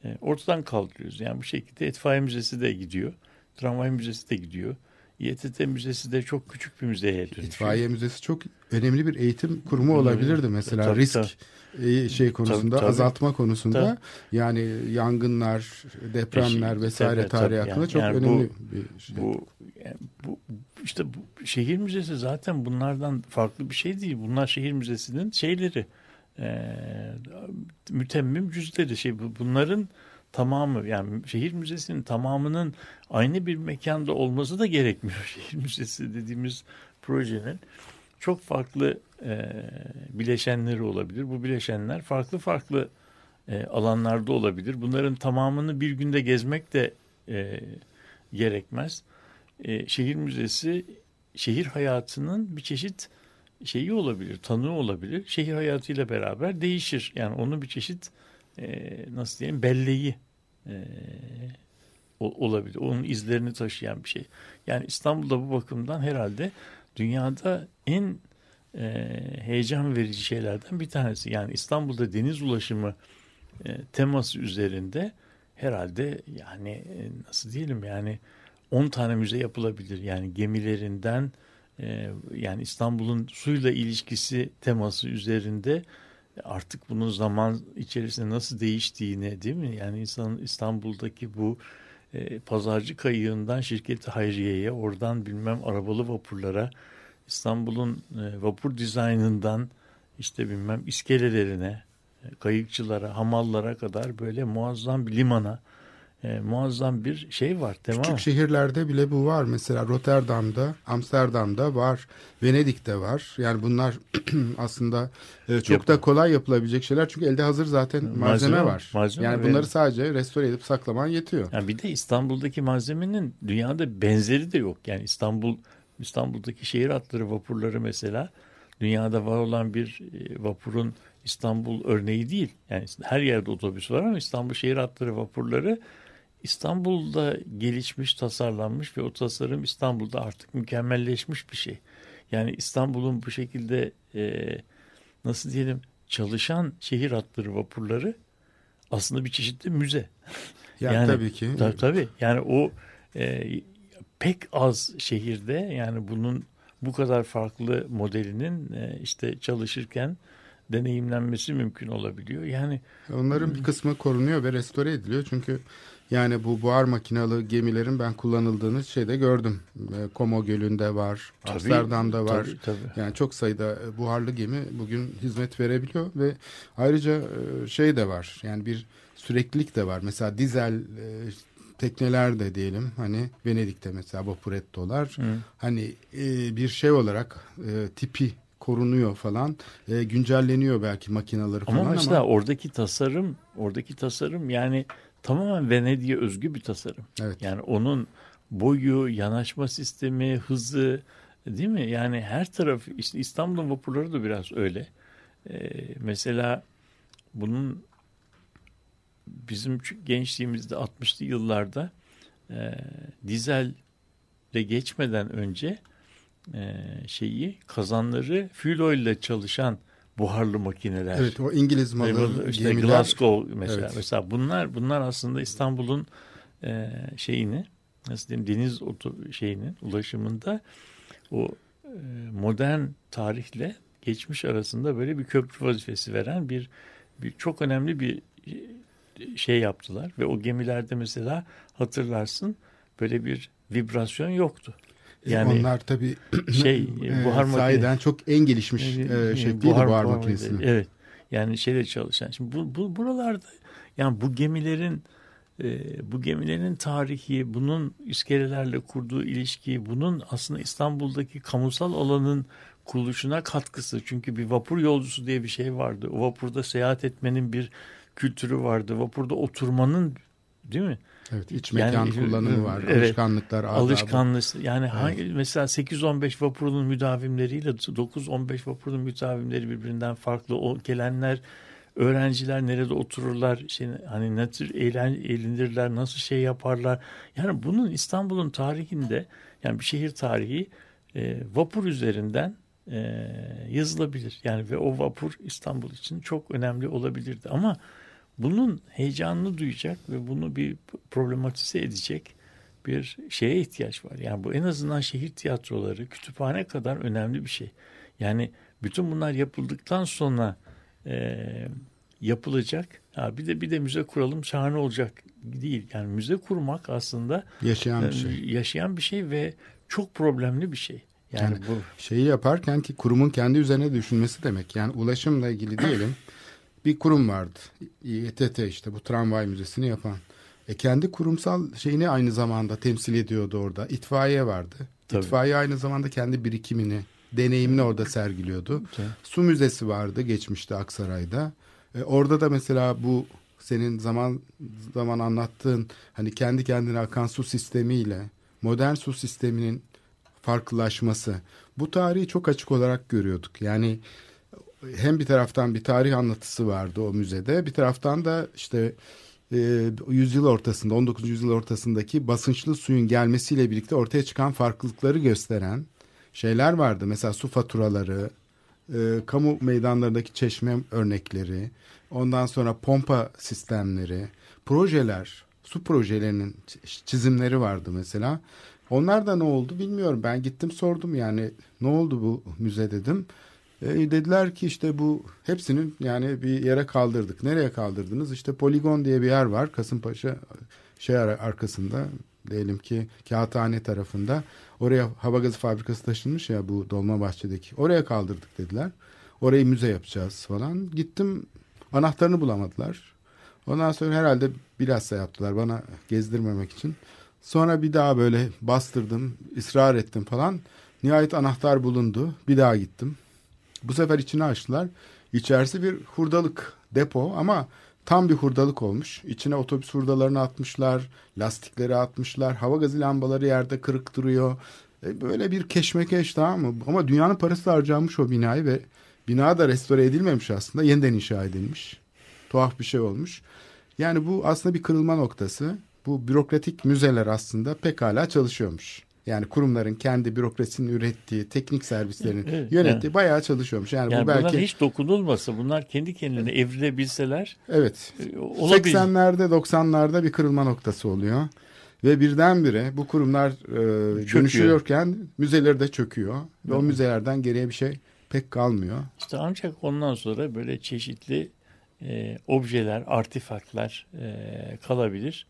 e, ortadan kaldırıyoruz. Yani bu şekilde itfaiye müzesi de gidiyor. Tramvay müzesi de gidiyor. İETT Müzesi de çok küçük bir müzeye dönüşüyor. İtfaiye Müzesi çok önemli bir eğitim kurumu olabilirdi mesela Tabii, risk tabii. e, şey konusunda Tabii, tabii. azaltma konusunda yani yangınlar, depremler Eşi- vesaire tabii, tarihi tabii. hakkında Yani- çok yani önemli bu- bir şey. Bu, yani bu işte bu şehir müzesi zaten bunlardan farklı bir şey değil. Bunlar şehir müzesinin şeyleri. E, mütemmim cüzleri. Şey bu- bunların tamamı yani şehir müzesinin tamamının aynı bir mekanda olması da gerekmiyor. Şehir müzesi dediğimiz projenin çok farklı e, bileşenleri olabilir. Bu bileşenler farklı farklı e, alanlarda olabilir. Bunların tamamını bir günde gezmek de e, gerekmez. E, şehir müzesi şehir hayatının bir çeşit şeyi olabilir, tanığı olabilir. Şehir hayatıyla beraber değişir. Yani onun bir çeşit e, nasıl diyeyim belleği e, olabilir. Onun izlerini taşıyan bir şey. Yani İstanbul'da bu bakımdan herhalde dünyada en e, heyecan verici şeylerden bir tanesi. Yani İstanbul'da deniz ulaşımı e, teması üzerinde herhalde yani e, nasıl diyelim yani 10 tane müze yapılabilir. Yani gemilerinden e, yani İstanbul'un suyla ilişkisi teması üzerinde artık bunun zaman içerisinde nasıl değiştiğini değil mi? Yani insanın İstanbul'daki bu e, pazarcı kayığından şirketi Hayriye'ye oradan bilmem arabalı vapurlara İstanbul'un e, vapur dizaynından işte bilmem iskelelerine e, kayıkçılara, hamallara kadar böyle muazzam bir limana e, muazzam bir şey var. Tamam? Küçük şehirlerde bile bu var. Mesela Rotterdam'da, Amsterdam'da var, Venedik'te var. Yani bunlar aslında e, çok da kolay yapılabilecek şeyler. Çünkü elde hazır zaten malzeme, Malzeme- var. malzeme yani ve- bunları sadece restore edip saklaman yetiyor. Yani bir de İstanbul'daki malzemenin dünyada benzeri de yok. Yani İstanbul İstanbul'daki şehir hatları vapurları mesela dünyada var olan bir e, vapurun İstanbul örneği değil. Yani her yerde otobüs var ama İstanbul şehir hatları vapurları İstanbul'da gelişmiş, tasarlanmış ve o tasarım İstanbul'da artık mükemmelleşmiş bir şey. Yani İstanbul'un bu şekilde e, nasıl diyelim çalışan şehir hatları vapurları aslında bir çeşitli müze. Yani, Yani- tabii ki. Tabii tabii. Yani o e, pek az şehirde yani bunun bu kadar farklı modelinin e, işte çalışırken deneyimlenmesi mümkün olabiliyor. Yani Onların bir kısmı korunuyor ve restore ediliyor. Çünkü yani bu buhar makinalı gemilerin ben kullanıldığını şeyde gördüm. E, Como Gölü'nde var, Tabii, Amsterdam'da var. tabii, tabii. Yani çok sayıda e, buharlı gemi bugün hizmet verebiliyor ve ayrıca e, şey de var. Yani bir süreklilik de var. Mesela dizel e, tekneler de diyelim hani Venedik'te mesela Vaporetto'lar hani e, bir şey olarak e, tipi korunuyor falan e, güncelleniyor belki makinaları falan ama ama, mesela oradaki tasarım, oradaki tasarım yani tamamen Venedik'e özgü bir tasarım. Evet. Yani onun boyu, yanaşma sistemi, hızı değil mi? Yani her tarafı işte İstanbul'un vapurları da biraz öyle. Ee, mesela bunun bizim gençliğimizde 60'lı yıllarda e, dizelle geçmeden önce e, şeyi kazanları fuel oil ile çalışan buharlı makineler. evet o İngiliz malı işte gemiler Glasgow mesela. Evet. Mesela bunlar bunlar aslında İstanbul'un e, şeyini nasıl diyeyim deniz oto, şeyinin ulaşımında o e, modern tarihle geçmiş arasında böyle bir köprü vazifesi veren bir, bir çok önemli bir e, şey yaptılar ve o gemilerde mesela hatırlarsın böyle bir vibrasyon yoktu. Yani onlar tabii şey, e, buhar makine- sahiden çok en gelişmiş e, şekliydi buhar, makinesinin. Evet. Yani şeyle çalışan. Şimdi bu, bu buralarda yani bu gemilerin e, bu gemilerin tarihi, bunun iskelelerle kurduğu ilişki, bunun aslında İstanbul'daki kamusal alanın kuruluşuna katkısı. Çünkü bir vapur yolcusu diye bir şey vardı. O vapurda seyahat etmenin bir kültürü vardı. Vapurda oturmanın değil mi? Evet, iç Yani- mekan kullanımı var, Evet. alışkanlıklar, adabı. Yani hangi, mesela 8-15 vapurun müdavimleriyle 9-15 vapurun müdavimleri birbirinden farklı. O gelenler öğrenciler nerede otururlar, şey, hani ne tür eğlen, eğlenirler, nasıl şey yaparlar. Yani bunun İstanbul'un tarihinde yani bir şehir tarihi e, vapur üzerinden e, yazılabilir. Yani ve o vapur İstanbul için çok önemli olabilirdi. Ama bunun heyecanını duyacak ve bunu bir problematize edecek bir şeye ihtiyaç var. Yani bu en azından şehir tiyatroları, kütüphane kadar önemli bir şey. Yani bütün bunlar yapıldıktan sonra e, yapılacak. Ha, bir de bir de müze kuralım şahane olacak değil. Yani müze kurmak aslında Yaşayan bir e, şey. yaşayan bir şey ve çok problemli bir şey. Yani, Yani bu Şeyi yaparken ki kurumun kendi üzerine düşünmesi demek. Yani ulaşımla ilgili diyelim bir kurum vardı. İETT işte bu tramvay müzesini yapan. E kendi kurumsal şeyini aynı zamanda temsil ediyordu orada. İtfaiye vardı. Tabii. İtfaiye aynı zamanda kendi birikimini, deneyimini orada sergiliyordu. Tabii. Su müzesi vardı geçmişte Aksaray'da. E, orada da mesela bu senin zaman zaman anlattığın hani kendi kendine akan su sistemiyle modern su sisteminin farklılaşması. Bu tarihi çok açık olarak görüyorduk. Yani hem bir taraftan bir tarih anlatısı vardı o müzede, bir taraftan da işte e, yüzyıl ortasında, 19. yüzyıl ortasındaki basınçlı suyun gelmesiyle birlikte ortaya çıkan farklılıkları gösteren şeyler vardı. Mesela su faturaları, e, kamu meydanlarındaki çeşme örnekleri, ondan sonra pompa sistemleri, projeler, su projelerinin çizimleri vardı mesela. Onlar da ne oldu bilmiyorum. Ben gittim sordum yani ne oldu bu müze dedim. E, dediler ki işte bu hepsinin yani bir yere kaldırdık. Nereye kaldırdınız? İşte poligon diye bir yer var Kasımpaşa şey ar- arkasında diyelim ki kağıthane tarafında. Oraya hava gazı fabrikası taşınmış ya bu Dolmabahçe'deki. Oraya kaldırdık dediler. Orayı müze yapacağız falan. Gittim anahtarını bulamadılar. Ondan sonra herhalde bilhassa yaptılar bana gezdirmemek için. Sonra bir daha böyle bastırdım, ısrar ettim falan. Nihayet anahtar bulundu. Bir daha gittim. Bu sefer içini açtılar. İçerisi bir hurdalık depo ama tam bir hurdalık olmuş. İçine otobüs hurdalarını atmışlar, lastikleri atmışlar, hava gazı lambaları yerde kırık duruyor. E, böyle bir keşmekeş tamam mı? Ama dünyanın parası harcanmış o binayı ve bina da restore edilmemiş aslında. Yeniden inşa edilmiş. Tuhaf bir şey olmuş. Yani bu aslında bir kırılma noktası. Bu bürokratik müzeler aslında pekala çalışıyormuş. Yani kurumların kendi bürokrasinin ürettiği, teknik servislerin Evet, yönettiği yani- bayağı çalışıyormuş. Yani, yani bu belki hiç dokunulmasa, bunlar kendi kendine evrilebilseler evet e, olabilir. 80'lerde 90'larda bir kırılma noktası oluyor. Ve birdenbire bu kurumlar e, Çöküyor. dönüşüyorken müzeleri de çöküyor. Ve o müzelerden geriye bir şey pek kalmıyor. İşte ancak ondan sonra böyle çeşitli e, objeler, artifaklar e, kalabilir.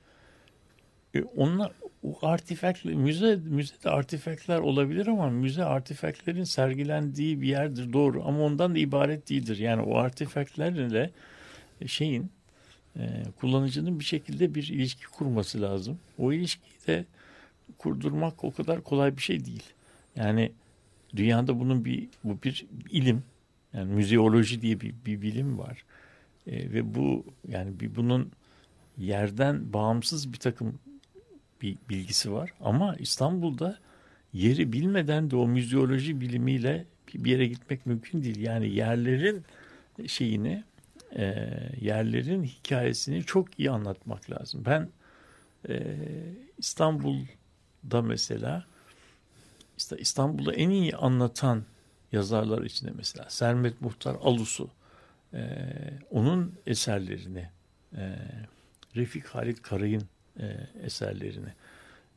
E, onlar o artifakt müze müzede artifaklar olabilir ama müze artifaklerin sergilendiği bir yerdir doğru ama ondan da ibaret değildir. Yani o artifaklerle şeyin e, kullanıcının bir şekilde bir ilişki kurması lazım. O ilişkiyi de kurdurmak o kadar kolay bir şey değil. Yani dünyada bunun bir bu bir ilim yani müzeoloji diye bir, bir bilim var. E, ve bu yani bir bunun yerden bağımsız bir takım bir bilgisi var. Ama İstanbul'da yeri bilmeden de o müzeoloji bilimiyle bir yere gitmek mümkün değil. Yani yerlerin şeyini e, yerlerin hikayesini çok iyi anlatmak lazım. Ben e, İstanbul'da mesela işte İstanbul'u en iyi anlatan yazarlar içinde mesela Sermet Muhtar Alusu e, onun eserlerini e, Refik Halit Karay'ın e, eserlerini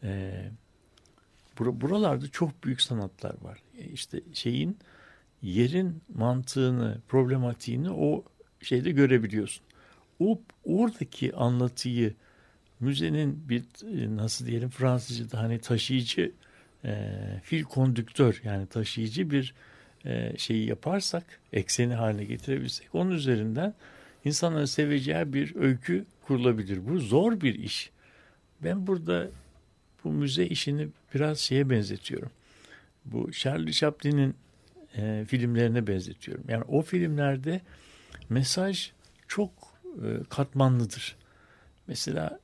e, bura- buralarda çok büyük sanatlar var. E, işte şeyin yerin mantığını, problematiğini o şeyde görebiliyorsun. O oradaki anlatıyı müzenin bir e, nasıl diyelim Fransızca'da hani taşıyıcı e, fil kondüktör yani taşıyıcı bir e, şeyi yaparsak ekseni haline getirebilsek onun üzerinden insanların seveceği bir öykü kurulabilir. Bu zor bir iş. Ben burada bu müze işini biraz şeye benzetiyorum. Bu Charlie Chaplin'in e, filmlerine benzetiyorum. Yani o filmlerde mesaj çok e, katmanlıdır. Mesela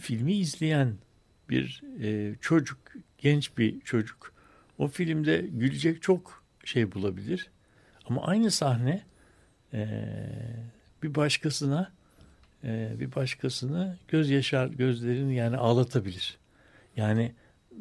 filmi izleyen bir e, çocuk, genç bir çocuk o filmde gülecek çok şey bulabilir. Ama aynı sahne e, bir başkasına e, bir başkasını göz yaşar gözlerini yani ağlatabilir. Yani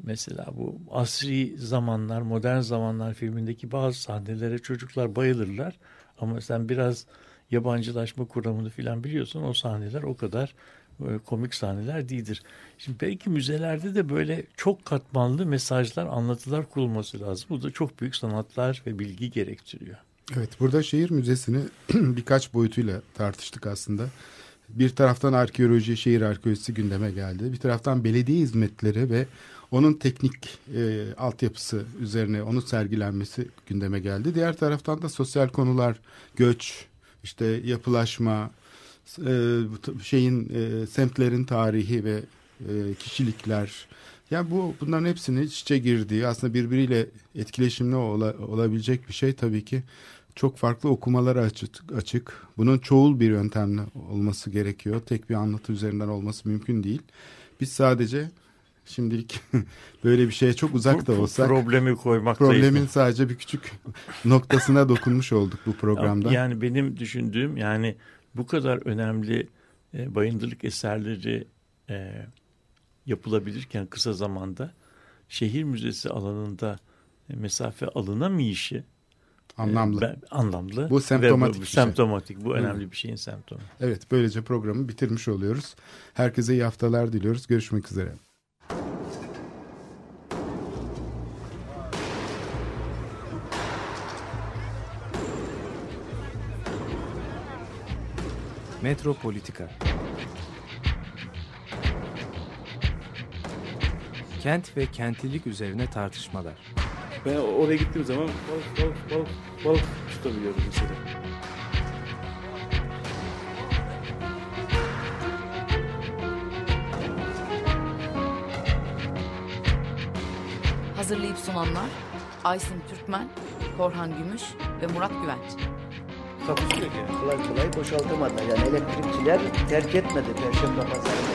mesela bu asri zamanlar, modern zamanlar filmindeki bazı sahnelere çocuklar bayılırlar. Ama sen biraz yabancılaşma kuramını filan biliyorsun o sahneler o kadar e, komik sahneler değildir. Şimdi belki müzelerde de böyle çok katmanlı mesajlar, anlatılar kurulması lazım. Bu da çok büyük sanatlar ve bilgi gerektiriyor. Evet burada şehir müzesini birkaç boyutuyla tartıştık aslında. Bir taraftan arkeoloji, şehir arkeolojisi gündeme geldi. Bir taraftan belediye hizmetleri ve onun teknik e, altyapısı üzerine onun sergilenmesi gündeme geldi. Diğer taraftan da sosyal konular, göç, işte yapılaşma, e, şeyin e, semtlerin tarihi ve e, kişilikler. Yani bu bunların hepsinin iç içe girdiği aslında birbiriyle etkileşimli ola, olabilecek bir şey tabii ki çok farklı okumalara açık, açık. Bunun çoğul bir yöntemle olması gerekiyor. Tek bir anlatı üzerinden olması mümkün değil. Biz sadece şimdilik böyle bir şeye çok uzak da olsak problemi koymak problemin sadece bir küçük noktasına dokunmuş olduk bu programda. Yani benim düşündüğüm yani bu kadar önemli e, bayındırlık eserleri e, yapılabilirken kısa zamanda şehir müzesi alanında mesafe alınamayışı Anlamlı. Ben, anlamlı. Bu semptomatik. bu, bir şey. semptomatik. Bu önemli Hı. bir şeyin semptomu. Evet böylece programı bitirmiş oluyoruz. Herkese iyi haftalar diliyoruz. Görüşmek üzere. Metropolitika Kent ve kentlilik üzerine tartışmalar. Ben oraya gittiğim zaman balık balık balık balık tutabiliyorum mesela. Hazırlayıp sunanlar Aysin Türkmen, Korhan Gümüş ve Murat Güvenç. Takusuyor yani. Kolay kolay boşaltamadılar. Yani elektrikçiler terk etmedi Perşembe Pazarı